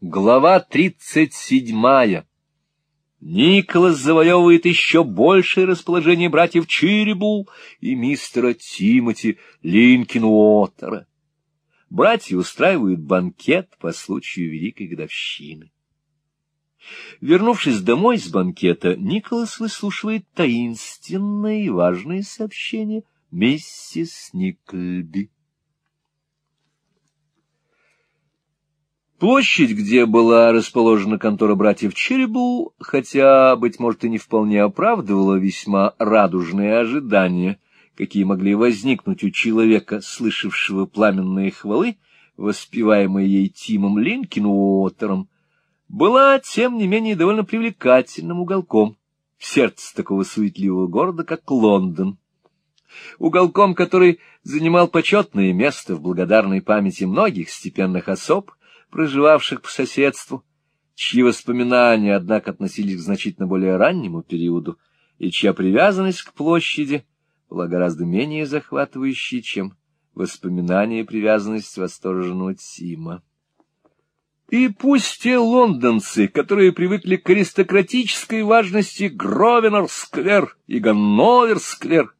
Глава тридцать седьмая. Николас завоевывает еще большее расположение братьев Чирибул и мистера Тимоти Линкинуотера. Братья устраивают банкет по случаю великой годовщины. Вернувшись домой с банкета, Николас выслушивает таинственное и важное сообщение миссис Никльби. Площадь, где была расположена контора братьев Черебу, хотя, быть может, и не вполне оправдывала весьма радужные ожидания, какие могли возникнуть у человека, слышавшего пламенные хвалы, воспеваемые ей Тимом Линкину Уоттером, была, тем не менее, довольно привлекательным уголком в сердце такого суетливого города, как Лондон. Уголком, который занимал почетное место в благодарной памяти многих степенных особ, проживавших по соседству, чьи воспоминания, однако, относились к значительно более раннему периоду, и чья привязанность к площади была гораздо менее захватывающей, чем воспоминания и привязанность восторженного Тима. И пусть те лондонцы, которые привыкли к аристократической важности Гровенор-сквер и Ганновер-сквер,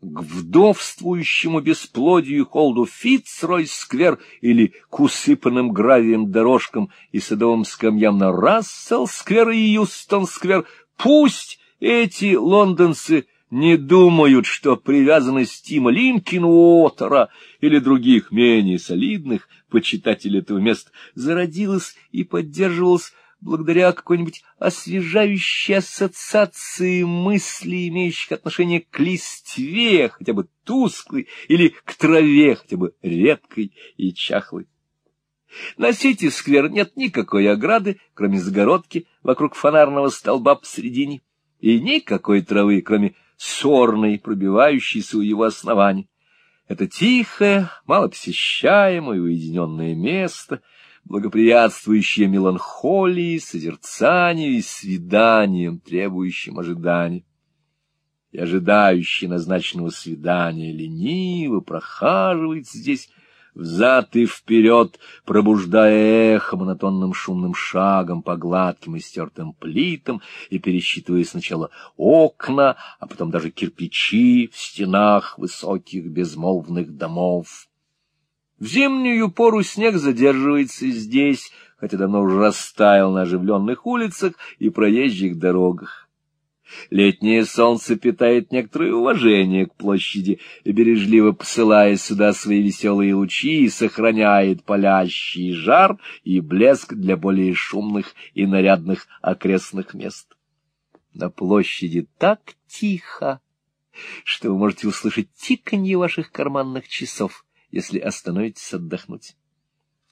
к вдовствующему бесплодию холду Фитцрой-сквер или к усыпанным гравием дорожкам и садовым скамьям на Рассел-сквер и Юстон-сквер, пусть эти лондонцы не думают, что привязанность Тима Линкинуотера или других менее солидных почитателей этого места зародилась и поддерживалась благодаря какой-нибудь освежающей ассоциации мыслей, имеющих отношение к листве, хотя бы тусклой, или к траве, хотя бы редкой и чахлой. На Сити-сквер нет никакой ограды, кроме загородки вокруг фонарного столба посредине, и никакой травы, кроме сорной, пробивающейся у его основания. Это тихое, малопосещаемое, уединенное место — благоприятствующее меланхолии, созерцанию и свиданиям, требующим ожидания. И ожидающий назначенного свидания лениво прохаживает здесь взад и вперед, пробуждая эхо монотонным шумным шагом по гладким и стертым плитам и пересчитывая сначала окна, а потом даже кирпичи в стенах высоких безмолвных домов. В зимнюю пору снег задерживается здесь, хотя давно уже растаял на оживленных улицах и проезжих дорогах. Летнее солнце питает некоторое уважение к площади, и бережливо посылая сюда свои веселые лучи, сохраняет палящий жар и блеск для более шумных и нарядных окрестных мест. На площади так тихо, что вы можете услышать тиканье ваших карманных часов — если остановитесь отдохнуть.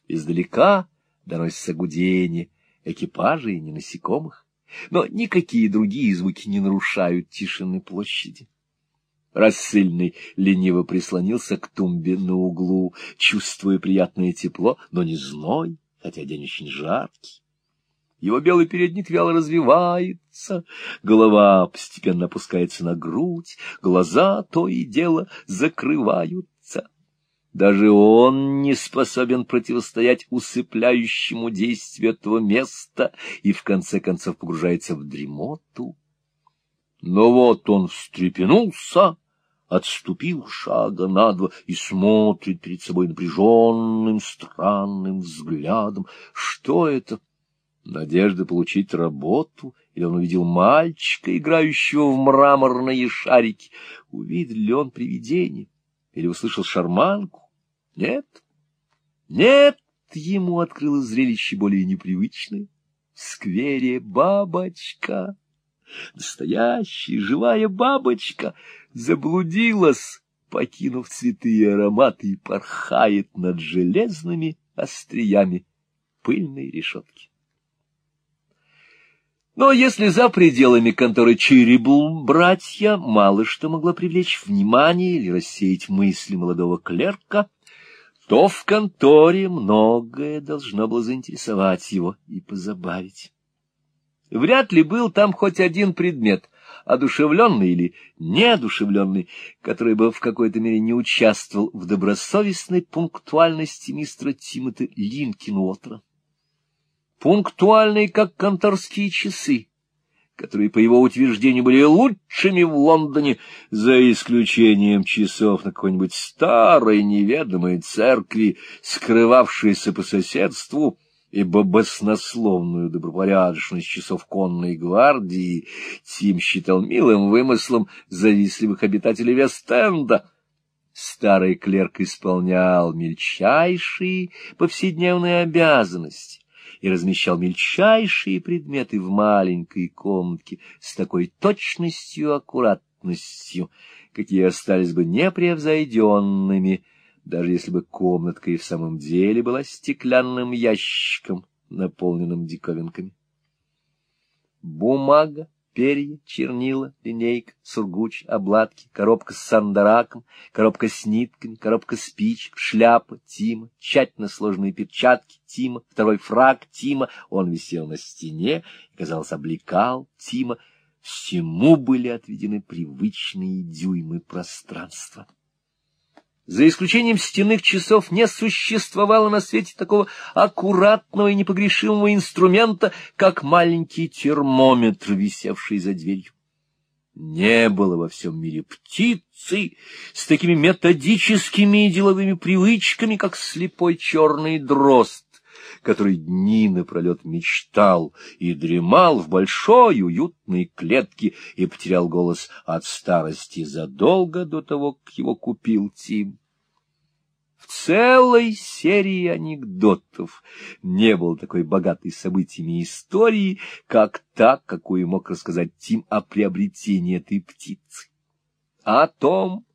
Издалека доносится гудение экипажей и насекомых, но никакие другие звуки не нарушают тишины площади. Рассыльный лениво прислонился к тумбе на углу, чувствуя приятное тепло, но не зной, хотя день очень жаркий. Его белый передник вяло развивается, голова постепенно опускается на грудь, глаза то и дело закрывают даже он не способен противостоять усыпляющему действию этого места и в конце концов погружается в дремоту. Но вот он встрепенулся, отступил шага на два и смотрит перед собой напряженным, странным взглядом. Что это? Надежда получить работу? Или он увидел мальчика, играющего в мраморные шарики? Увидел ли он привидение? Или услышал шарманку? Нет, нет, ему открылось зрелище более непривычное. В сквере бабочка, настоящая живая бабочка, заблудилась, покинув цветы и ароматы, и порхает над железными остриями пыльной решетки. Но если за пределами конторы Чирибул братья мало что могло привлечь внимание или рассеять мысли молодого клерка, то в конторе многое должно было заинтересовать его и позабавить. Вряд ли был там хоть один предмет, одушевленный или неодушевленный, который бы в какой-то мере не участвовал в добросовестной пунктуальности мистера Тимота Линкинуотера. пунктуальный, как конторские часы, которые, по его утверждению, были лучшими в Лондоне, за исключением часов на какой-нибудь старой неведомой церкви, скрывавшейся по соседству, ибо баснословную добропорядочность часов конной гвардии Тим считал милым вымыслом завистливых обитателей Вест-Энда. Старый клерк исполнял мельчайшие повседневные обязанности и размещал мельчайшие предметы в маленькой комнатке с такой точностью и аккуратностью, какие остались бы непревзойденными, даже если бы комнатка и в самом деле была стеклянным ящиком, наполненным диковинками. Бумага, перья, чернила, линейка, сургуч, обладки, коробка с сандараком, коробка с нитками, коробка спичек, шляпа Тима, тщательно сложные перчатки Тима, второй фраг Тима, он висел на стене и, казалось, облекал Тима. Всему были отведены привычные дюймы пространства. За исключением стенных часов не существовало на свете такого аккуратного и непогрешимого инструмента, как маленький термометр, висевший за дверью. Не было во всем мире птицы с такими методическими и деловыми привычками, как слепой черный дрозд, который дни напролет мечтал и дремал в большой уютной клетке и потерял голос от старости задолго до того, как его купил Тим. В целой серии анекдотов не было такой богатой событиями истории, как та, какую мог рассказать Тим о приобретении этой птицы. О том,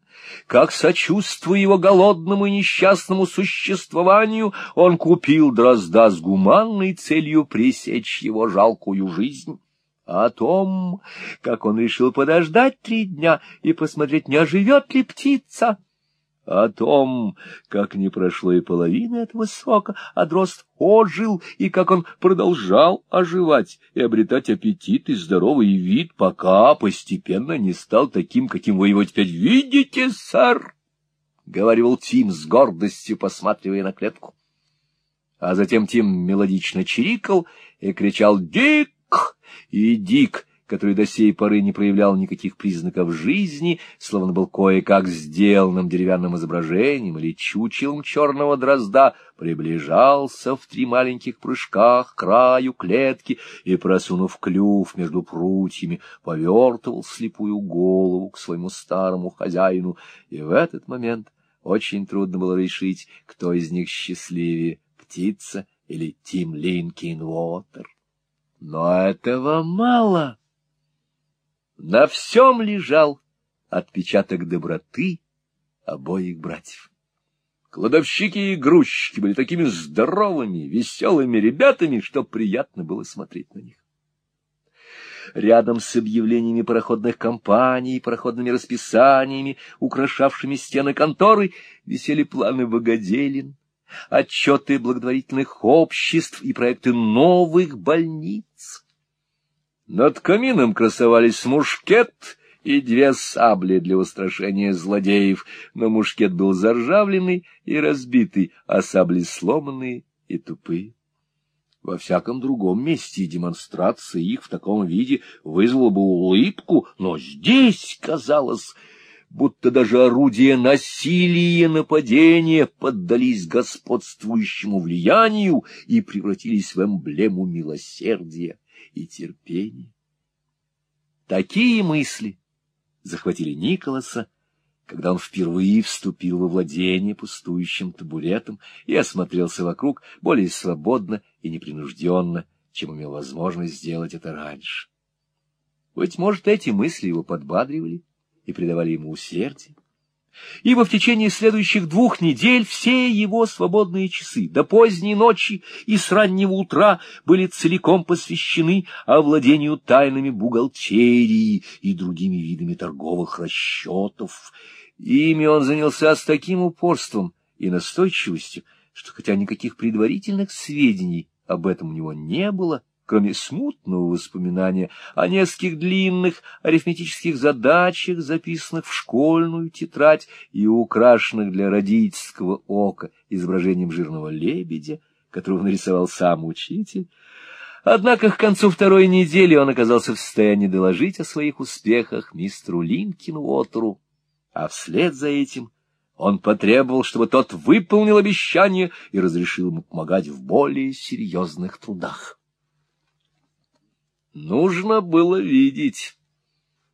как, сочувствуя его голодному и несчастному существованию, он купил дрозда с гуманной целью пресечь его жалкую жизнь. О том, как он решил подождать три дня и посмотреть, не оживет ли птица, о том, как не прошло и половины этого срока, а дрозд ожил, и как он продолжал оживать и обретать аппетит и здоровый вид, пока постепенно не стал таким, каким вы его теперь видите, сэр, — говорил Тим с гордостью, посматривая на клетку. А затем Тим мелодично чирикал и кричал «Дик!» и Дик — который до сей поры не проявлял никаких признаков жизни, словно был кое-как сделанным деревянным изображением или чучелом черного дрозда, приближался в три маленьких прыжках к краю клетки и, просунув клюв между прутьями, повертывал слепую голову к своему старому хозяину, и в этот момент очень трудно было решить, кто из них счастливее — птица или Тим Линкин Уотер. Но этого мало. На всем лежал отпечаток доброты обоих братьев. Кладовщики и грузчики были такими здоровыми, веселыми ребятами, что приятно было смотреть на них. Рядом с объявлениями пароходных компаний пароходными расписаниями, украшавшими стены конторы, висели планы богоделин, отчеты благотворительных обществ и проекты новых больниц. Над камином красовались мушкет и две сабли для устрашения злодеев, но мушкет был заржавленный и разбитый, а сабли сломанные и тупые. Во всяком другом месте демонстрация их в таком виде вызвала бы улыбку, но здесь, казалось, будто даже орудия насилия и нападения поддались господствующему влиянию и превратились в эмблему милосердия и терпение. Такие мысли захватили Николаса, когда он впервые вступил во владение пустующим табуретом и осмотрелся вокруг более свободно и непринужденно, чем имел возможность сделать это раньше. Быть может, эти мысли его подбадривали и придавали ему усердие ибо в течение следующих двух недель все его свободные часы до поздней ночи и с раннего утра были целиком посвящены овладению тайнами бухгалтерии и другими видами торговых расчетов. Ими он занялся с таким упорством и настойчивостью, что хотя никаких предварительных сведений об этом у него не было, кроме смутного воспоминания о нескольких длинных арифметических задачах, записанных в школьную тетрадь и украшенных для родительского ока изображением жирного лебедя, которого нарисовал сам учитель. Однако к концу второй недели он оказался в состоянии доложить о своих успехах мистеру Линкину Уотеру, а вслед за этим он потребовал, чтобы тот выполнил обещание и разрешил ему помогать в более серьезных трудах. Нужно было видеть,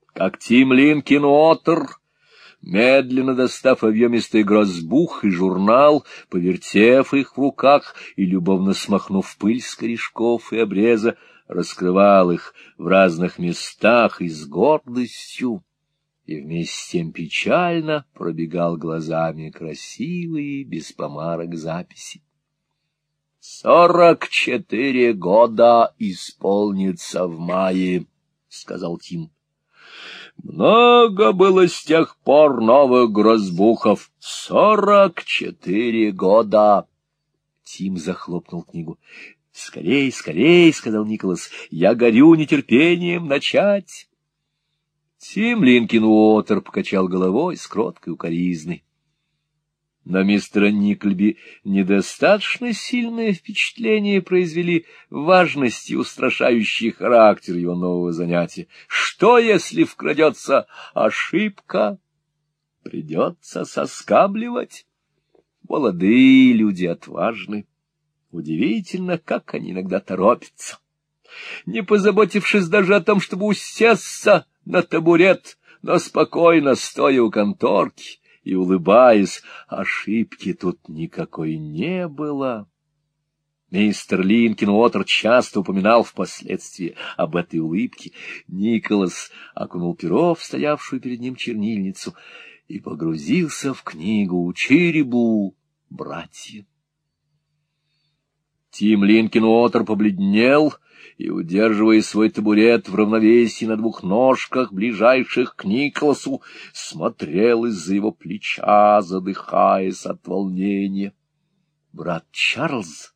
как Тим Линкин Уотер медленно достав объемистый грозбух и журнал, повертев их в руках и любовно смахнув пыль с корешков и обреза, раскрывал их в разных местах и с гордостью, и вместе с тем печально пробегал глазами красивые, без помарок записи. «Сорок четыре года исполнится в мае», — сказал Тим. Много было с тех пор новых грозбухов. Сорок четыре года. Тим захлопнул книгу. — Скорей, скорей, — сказал Николас, — я горю нетерпением начать. Тим Линкин Уотер покачал головой с кроткой укоризной. На мистера Никльби недостаточно сильное впечатление произвели важность и устрашающий характер его нового занятия. Что, если вкрадется ошибка? Придется соскабливать. Молодые люди отважны. Удивительно, как они иногда торопятся. Не позаботившись даже о том, чтобы усесться на табурет, но спокойно стоя у конторки, и улыбаясь, ошибки тут никакой не было. Мистер Линкин Уотер часто упоминал впоследствии об этой улыбке. Николас окунул перо в стоявшую перед ним чернильницу и погрузился в книгу «Черебу, братья». Тим Линкин Уотер побледнел — и, удерживая свой табурет в равновесии на двух ножках, ближайших к Николасу, смотрел из-за его плеча, задыхаясь от волнения. Брат Чарльз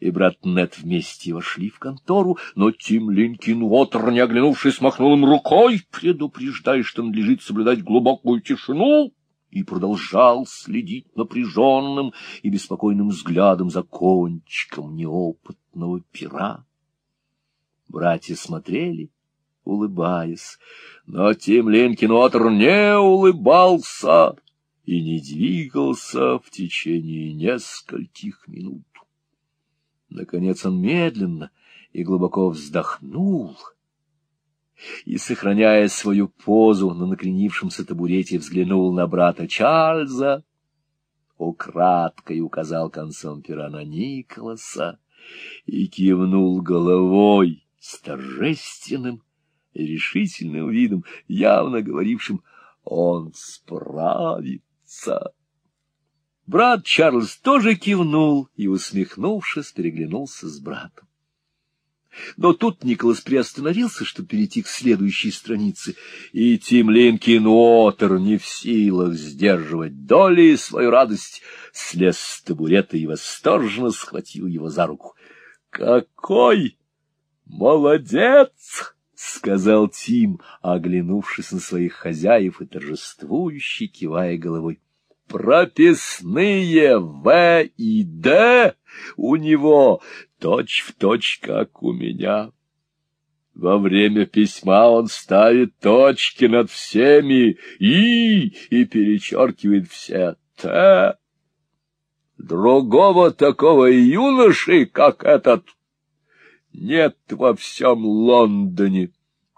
и брат Нед вместе вошли в контору, но Тим Линкин Уотер, не оглянувшись, махнул им рукой, предупреждая, что надлежит соблюдать глубокую тишину, и продолжал следить напряженным и беспокойным взглядом за кончиком неопытного пера. Братья смотрели, улыбаясь, но Тим Линкинотер не улыбался и не двигался в течение нескольких минут. Наконец он медленно и глубоко вздохнул и, сохраняя свою позу на накренившемся табурете, взглянул на брата Чарльза, украдкой указал концом пера на Николаса и кивнул головой с торжественным и решительным видом, явно говорившим «Он справится». Брат Чарльз тоже кивнул и, усмехнувшись, переглянулся с братом. Но тут Николас приостановился, чтобы перейти к следующей странице, и Тим Линкин Уотер, не в силах сдерживать доли свою радость, слез с табурета и восторженно схватил его за руку. «Какой «Молодец!» — сказал Тим, оглянувшись на своих хозяев и торжествующе кивая головой. «Прописные В и Д у него точь-в-точь, точь, как у меня». Во время письма он ставит точки над всеми «и» и перечеркивает все «т». Другого такого юноши, как этот, нет во всем Лондоне.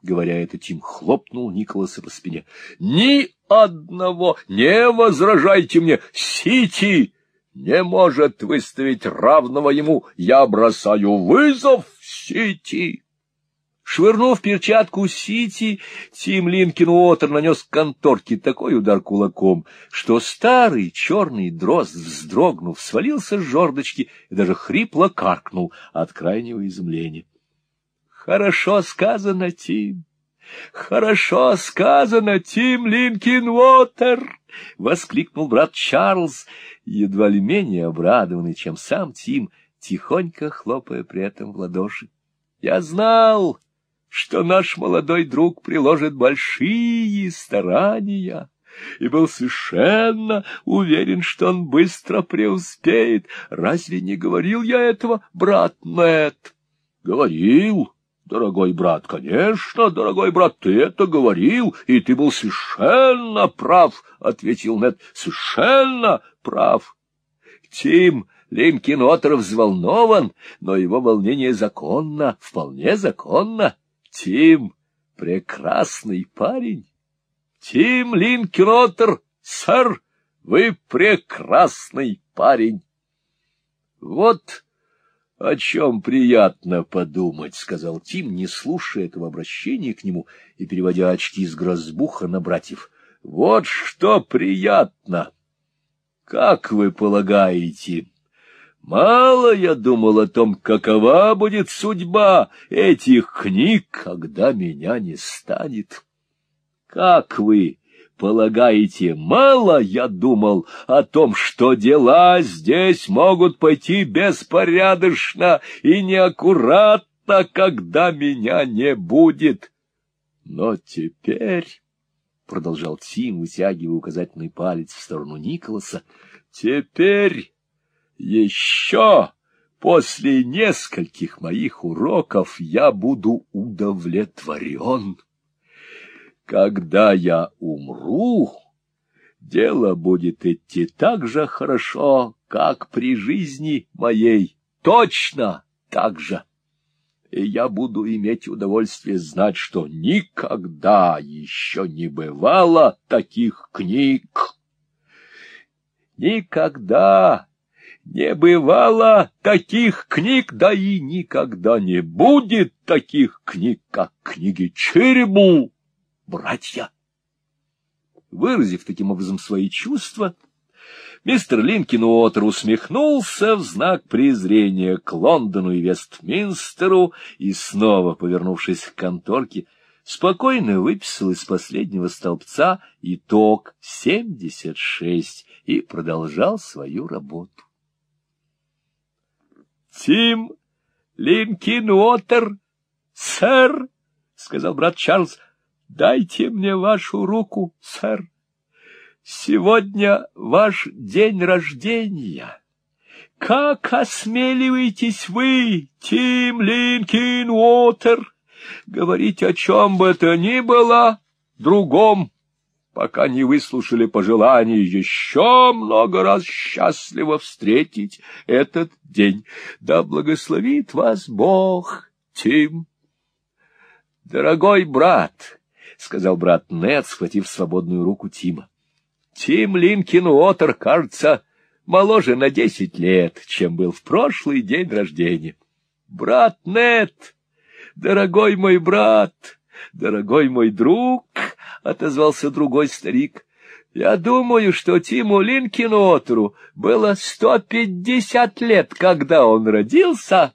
Говоря это, Тим хлопнул Николаса по спине. Ни одного, не возражайте мне, Сити не может выставить равного ему. Я бросаю вызов Сити. Швырнув перчатку Сити, Тим Линкин Уотер нанес конторке такой удар кулаком, что старый черный дрозд, вздрогнув, свалился с жердочки и даже хрипло каркнул от крайнего изумления. — Хорошо сказано, Тим! Хорошо сказано, Тим Линкин Уотер! — воскликнул брат Чарльз, едва ли менее обрадованный, чем сам Тим, тихонько хлопая при этом в ладоши. — Я знал! Что наш молодой друг приложит большие старания, и был совершенно уверен, что он быстро преуспеет. Разве не говорил я этого, брат Нэт? — Говорил, дорогой брат, конечно, дорогой брат, ты это говорил, и ты был совершенно прав, — ответил Нэт, — совершенно прав. Тим Линкин Отер взволнован, но его волнение законно, вполне законно. Тим — прекрасный парень. Тим Линкин сэр, вы прекрасный парень. Вот о чем приятно подумать, — сказал Тим, не слушая этого обращения к нему и переводя очки из грозбуха на братьев. Вот что приятно! Как вы полагаете... Мало я думал о том, какова будет судьба этих книг, когда меня не станет. Как вы полагаете, мало я думал о том, что дела здесь могут пойти беспорядочно и неаккуратно, когда меня не будет? Но теперь, — продолжал Тим, вытягивая указательный палец в сторону Николаса, — теперь еще после нескольких моих уроков я буду удовлетворен. Когда я умру, дело будет идти так же хорошо, как при жизни моей, точно так же. И я буду иметь удовольствие знать, что никогда еще не бывало таких книг. Никогда не бывало таких книг, да и никогда не будет таких книг, как книги Черебу, братья. Выразив таким образом свои чувства, мистер Линкин Уотер усмехнулся в знак презрения к Лондону и Вестминстеру и, снова повернувшись к конторке, спокойно выписал из последнего столбца итог семьдесят шесть и продолжал свою работу. Тим Линкин Уотер, сэр, — сказал брат Чарльз, — дайте мне вашу руку, сэр. Сегодня ваш день рождения. Как осмеливаетесь вы, Тим Линкин Уотер, говорить о чем бы то ни было другом? Пока не выслушали пожеланий еще много раз счастливо встретить этот день. Да благословит вас Бог, Тим. — Дорогой брат, — сказал брат Нед, схватив свободную руку Тима, — Тим Линкин Уотер, кажется, моложе на десять лет, чем был в прошлый день рождения. Брат Нед, дорогой мой брат, дорогой мой друг, — отозвался другой старик. — Я думаю, что Тиму Линкинуотеру было сто пятьдесят лет, когда он родился,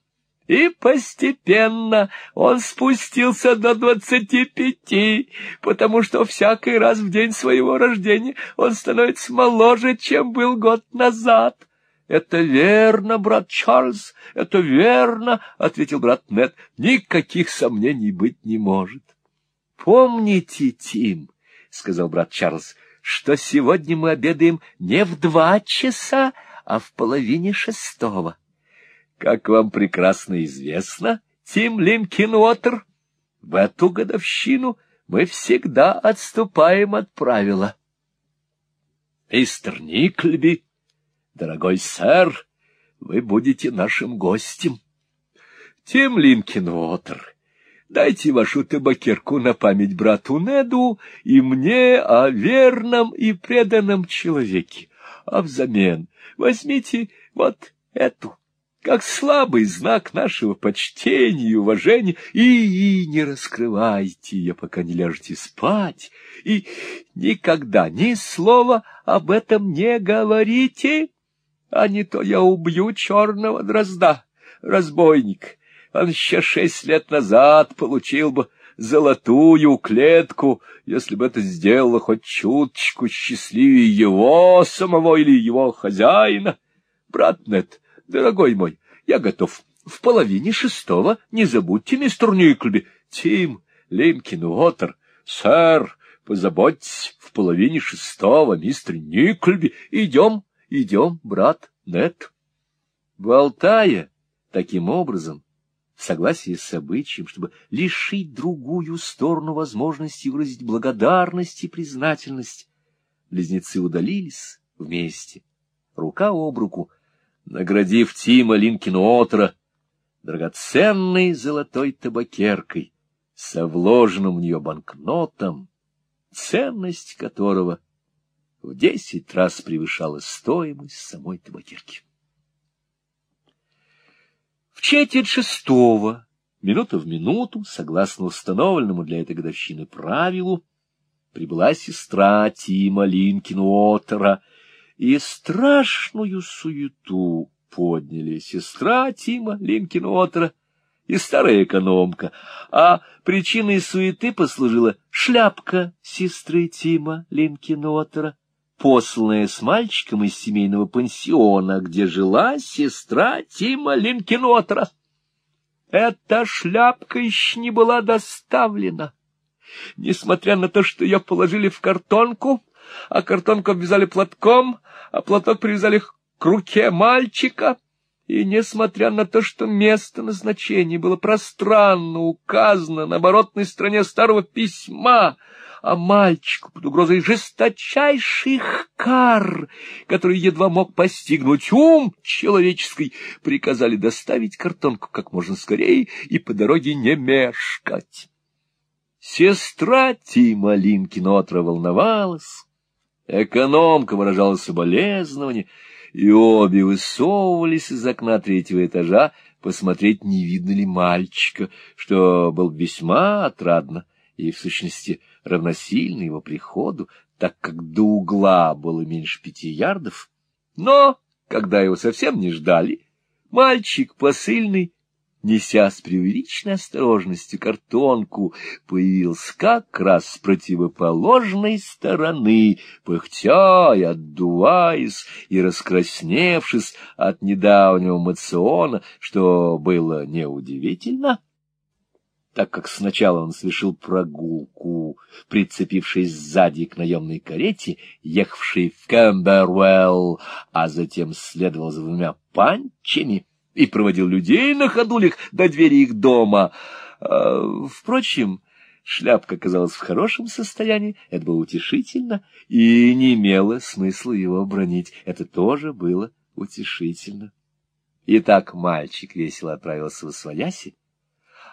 и постепенно он спустился до двадцати пяти, потому что всякий раз в день своего рождения он становится моложе, чем был год назад. — Это верно, брат Чарльз, это верно, — ответил брат Нед. — Никаких сомнений быть не может. Помните, Тим, — сказал брат Чарльз, — что сегодня мы обедаем не в два часа, а в половине шестого. Как вам прекрасно известно, Тим Линкин Уотер, в эту годовщину мы всегда отступаем от правила. Мистер Никльби, дорогой сэр, вы будете нашим гостем. Тим Линкин Уотер, Дайте вашу табакерку на память брату Неду и мне о верном и преданном человеке. А взамен возьмите вот эту, как слабый знак нашего почтения и уважения, и, и не раскрывайте ее, пока не ляжете спать, и никогда ни слова об этом не говорите, а не то я убью черного дрозда, разбойник, он еще шесть лет назад получил бы золотую клетку, если бы это сделало хоть чуточку счастливее его самого или его хозяина. Брат Нет, дорогой мой, я готов. В половине шестого не забудьте, мистер Никльби. Тим Линкин Уотер, сэр, позаботьтесь, в половине шестого, мистер Никльби. Идем, идем, брат Нет. Болтая таким образом, в согласии с обычаем, чтобы лишить другую сторону возможности выразить благодарность и признательность, близнецы удалились вместе, рука об руку, наградив Тима Линкину-Отера драгоценной золотой табакеркой со вложенным в нее банкнотом, ценность которого в десять раз превышала стоимость самой табакерки. В четверть шестого, минута в минуту, согласно установленному для этой годовщины правилу, прибыла сестра Тима Линкину-Отера, и страшную суету подняли сестра Тима Линкину-Отера и старая экономка, а причиной суеты послужила шляпка сестры Тима Линкину-Отера, посланная с мальчиком из семейного пансиона, где жила сестра Тима Линкенотера. Эта шляпка еще не была доставлена. Несмотря на то, что ее положили в картонку, а картонку обвязали платком, а платок привязали к руке мальчика, и несмотря на то, что место назначения было пространно указано на оборотной стороне старого письма, а мальчику под угрозой жесточайших кар, который едва мог постигнуть ум человеческий, приказали доставить картонку как можно скорее и по дороге не мешкать. Сестра Тима Линкинотра волновалась, экономка выражала соболезнование, и обе высовывались из окна третьего этажа посмотреть, не видно ли мальчика, что был весьма отрадно и, в сущности, равносильно его приходу, так как до угла было меньше пяти ярдов. Но, когда его совсем не ждали, мальчик посыльный, неся с преувеличенной осторожностью картонку, появился как раз с противоположной стороны, пыхтя и отдуваясь и раскрасневшись от недавнего мациона, что было неудивительно так как сначала он совершил прогулку, прицепившись сзади к наемной карете, ехавшей в Кэмбервелл, а затем следовал за двумя панчами и проводил людей на ходулях до двери их дома. А, впрочем, шляпка оказалась в хорошем состоянии, это было утешительно, и не имело смысла его бронить, это тоже было утешительно. Итак, мальчик весело отправился в Освояси,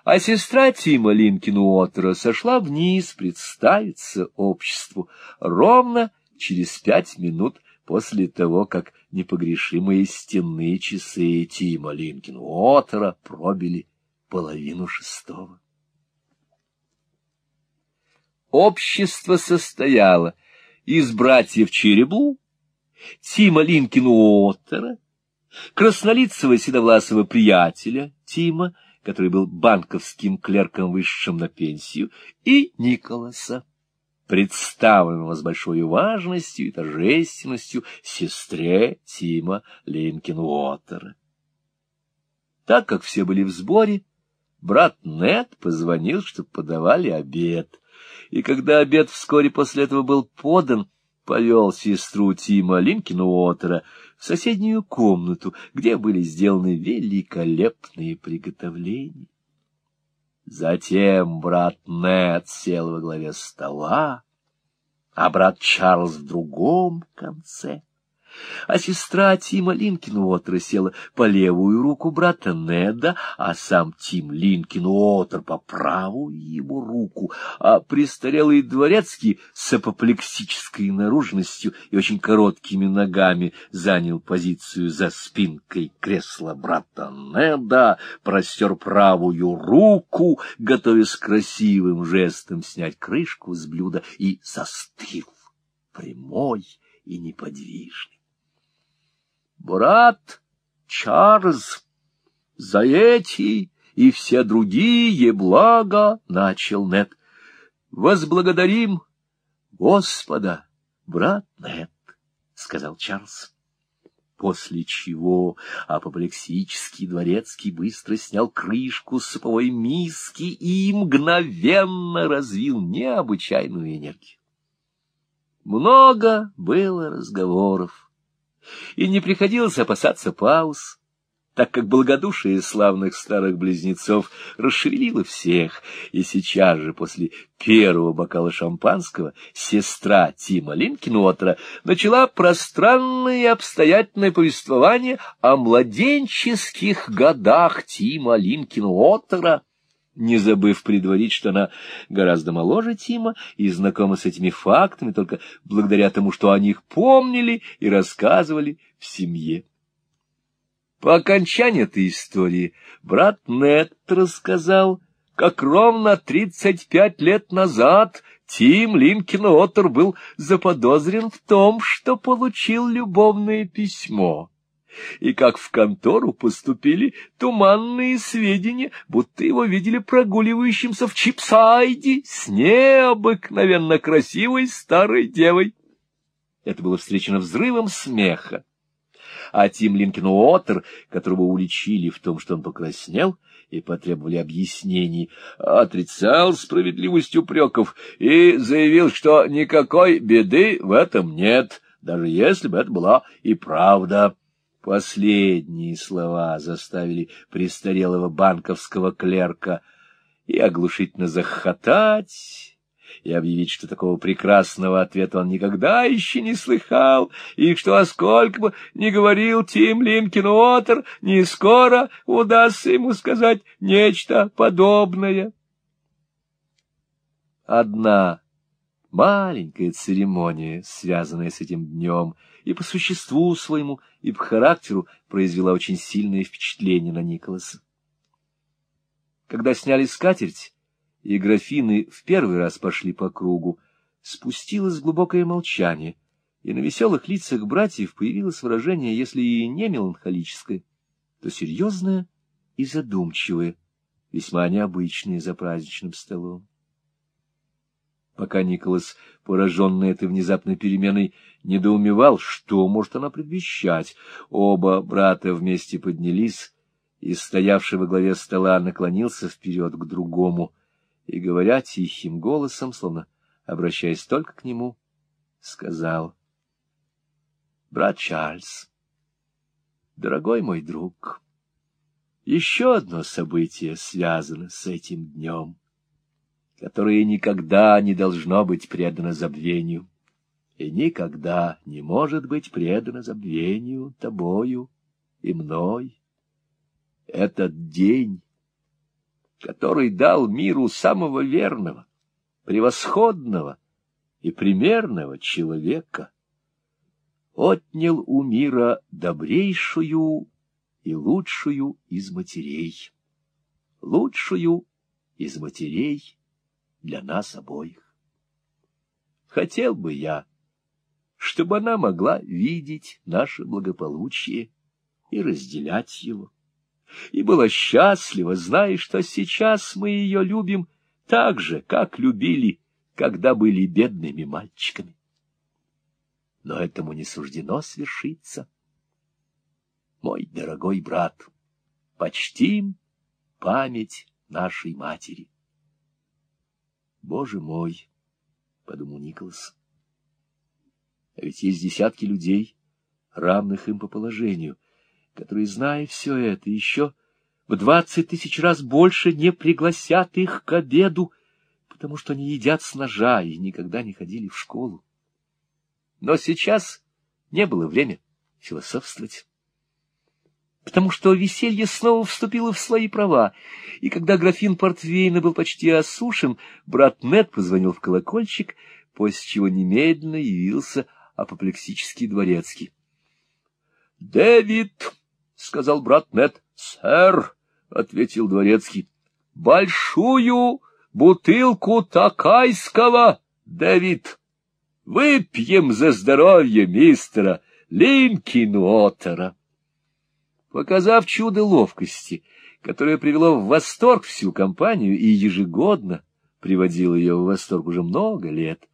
а сестра Тима Линкину-Отера сошла вниз представиться обществу ровно через пять минут после того, как непогрешимые стенные часы Тима Линкину-Отера пробили половину шестого. Общество состояло из братьев Череблу, Тима Линкину-Оттера, краснолицего седовласого приятеля Тима, который был банковским клерком высшим на пенсию, и Николаса, представленного с большой важностью и торжественностью сестре Тима Линкин-Уотера. Так как все были в сборе, брат Нед позвонил, чтобы подавали обед, и когда обед вскоре после этого был подан, повел сестру Тима Линкин-Уотера в соседнюю комнату, где были сделаны великолепные приготовления. Затем брат Нед сел во главе стола, а брат Чарльз в другом конце а сестра Тима Линкин-Уотера села по левую руку брата Неда, а сам Тим Линкин-Уотер по правую его руку, а престарелый дворецкий с апоплексической наружностью и очень короткими ногами занял позицию за спинкой кресла брата Неда, простер правую руку, готовясь красивым жестом снять крышку с блюда и застыл прямой и неподвижный брат Чарльз, за эти и все другие блага, — начал Нет. — Возблагодарим Господа, брат Нет, — сказал Чарльз. После чего апоплексический дворецкий быстро снял крышку с суповой миски и мгновенно развил необычайную энергию. Много было разговоров, и не приходилось опасаться пауз, так как благодушие славных старых близнецов расшевелило всех, и сейчас же после первого бокала шампанского сестра Тима Линкенуотера начала пространное и обстоятельное повествование о младенческих годах Тима Линкенуотера, не забыв предварить, что она гораздо моложе Тима и знакома с этими фактами только благодаря тому, что о них помнили и рассказывали в семье. По окончании этой истории брат Нет рассказал, как ровно тридцать пять лет назад Тим Линкин Оттер был заподозрен в том, что получил любовное письмо и как в контору поступили туманные сведения, будто его видели прогуливающимся в Чипсайде с необыкновенно красивой старой девой. Это было встречено взрывом смеха. А Тим Линкин Уоттер, которого уличили в том, что он покраснел, и потребовали объяснений, отрицал справедливость упреков и заявил, что никакой беды в этом нет, даже если бы это была и правда. Последние слова заставили престарелого банковского клерка и оглушительно захохотать, и объявить, что такого прекрасного ответа он никогда еще не слыхал, и что, а сколько бы ни говорил Тим Линкин Уотер, не скоро удастся ему сказать нечто подобное. Одна маленькая церемония, связанная с этим днем, и по существу своему, и по характеру произвела очень сильное впечатление на Николаса. Когда сняли скатерть, и графины в первый раз пошли по кругу, спустилось глубокое молчание, и на веселых лицах братьев появилось выражение, если и не меланхолическое, то серьезное и задумчивое, весьма необычное за праздничным столом пока Николас, пораженный этой внезапной переменой, недоумевал, что может она предвещать. Оба брата вместе поднялись, и стоявший во главе стола наклонился вперед к другому, и, говоря тихим голосом, словно обращаясь только к нему, сказал, — Брат Чарльз, дорогой мой друг, еще одно событие связано с этим днем которое никогда не должно быть предано забвению, и никогда не может быть предано забвению тобою и мной. Этот день, который дал миру самого верного, превосходного и примерного человека, отнял у мира добрейшую и лучшую из матерей, лучшую из матерей для нас обоих. Хотел бы я, чтобы она могла видеть наше благополучие и разделять его, и была счастлива, зная, что сейчас мы ее любим так же, как любили, когда были бедными мальчиками. Но этому не суждено свершиться. Мой дорогой брат, почтим память нашей матери. Боже мой, — подумал Николас. А ведь есть десятки людей, равных им по положению, которые, зная все это, еще в двадцать тысяч раз больше не пригласят их к обеду, потому что они едят с ножа и никогда не ходили в школу. Но сейчас не было время философствовать потому что веселье снова вступило в свои права, и когда графин портвейна был почти осушен, брат Нет позвонил в колокольчик, после чего немедленно явился апоплексический дворецкий. — Дэвид, — сказал брат Нет. — Сэр, — ответил дворецкий, — большую бутылку такайского, Дэвид. Выпьем за здоровье мистера Линкинуотера. Показав чудо ловкости, которое привело в восторг всю компанию и ежегодно приводило ее в восторг уже много лет,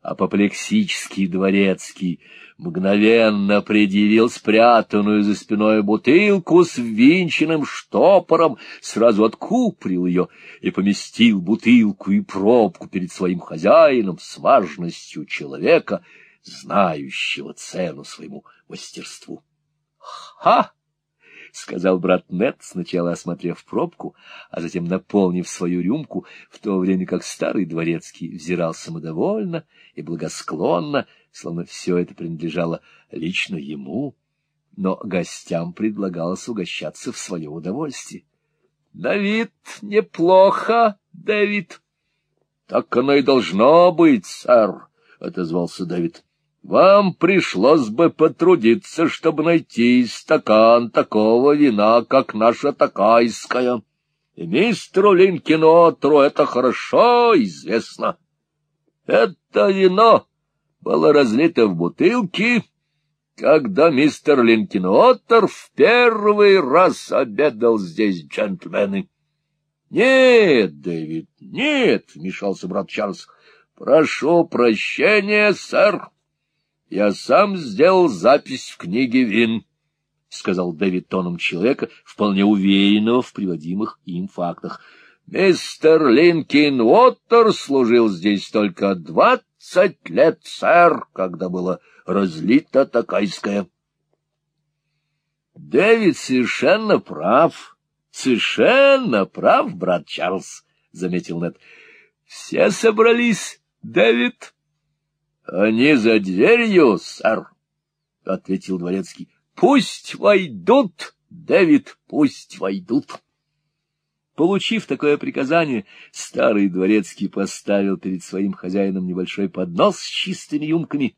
апоплексический дворецкий мгновенно предъявил спрятанную за спиной бутылку с винченным штопором, сразу откуприл ее и поместил бутылку и пробку перед своим хозяином с важностью человека, знающего цену своему мастерству. «Ха!» — сказал брат Нет, сначала осмотрев пробку, а затем наполнив свою рюмку, в то время как старый дворецкий взирал самодовольно и благосклонно, словно все это принадлежало лично ему, но гостям предлагалось угощаться в свое удовольствие. — Давид, неплохо, Давид. — Так оно и должно быть, сэр, — отозвался Давид. Вам пришлось бы потрудиться, чтобы найти стакан такого вина, как наша такайская. И мистеру Линкенотру это хорошо известно. Это вино было разлито в бутылки, когда мистер Линкенотер в первый раз обедал здесь джентльмены. — Нет, Дэвид, нет, — вмешался брат Чарльз. — Прошу прощения, сэр. Я сам сделал запись в книге вин, — сказал Дэвид тоном человека, вполне уверенного в приводимых им фактах. Мистер Линкин Уоттер служил здесь только двадцать лет, сэр, когда было разлито такайское. Дэвид совершенно прав, совершенно прав, брат Чарльз, — заметил Нед. Все собрались, Дэвид? — Они за дверью, сэр, — ответил дворецкий. — Пусть войдут, Дэвид, пусть войдут. Получив такое приказание, старый дворецкий поставил перед своим хозяином небольшой поднос с чистыми юмками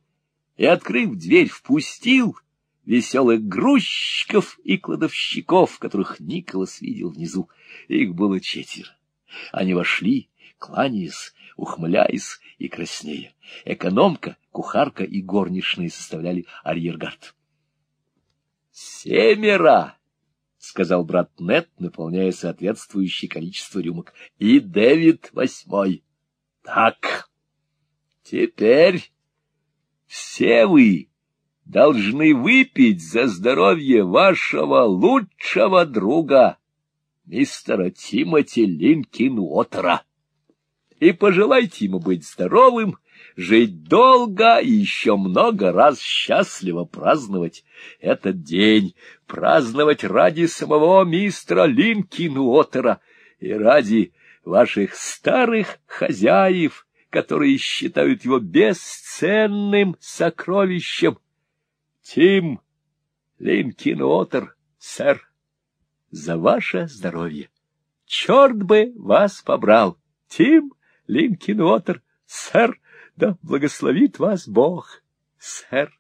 и, открыв дверь, впустил веселых грузчиков и кладовщиков, которых Николас видел внизу. Их было четверо. Они вошли, кланяясь, ухмыляясь и краснея. Экономка, кухарка и горничные составляли арьергард. «Семеро!» — сказал брат Нет, наполняя соответствующее количество рюмок. — И Дэвид восьмой. — Так, теперь все вы должны выпить за здоровье вашего лучшего друга, мистера Тимоти Линкин-Уотера и пожелайте ему быть здоровым, жить долго и еще много раз счастливо праздновать этот день, праздновать ради самого мистера Линкинуотера и ради ваших старых хозяев, которые считают его бесценным сокровищем. Тим Линкинуотер, сэр, за ваше здоровье. Черт бы вас побрал, Тим Линкин Уотер, сэр, да благословит вас Бог, сэр.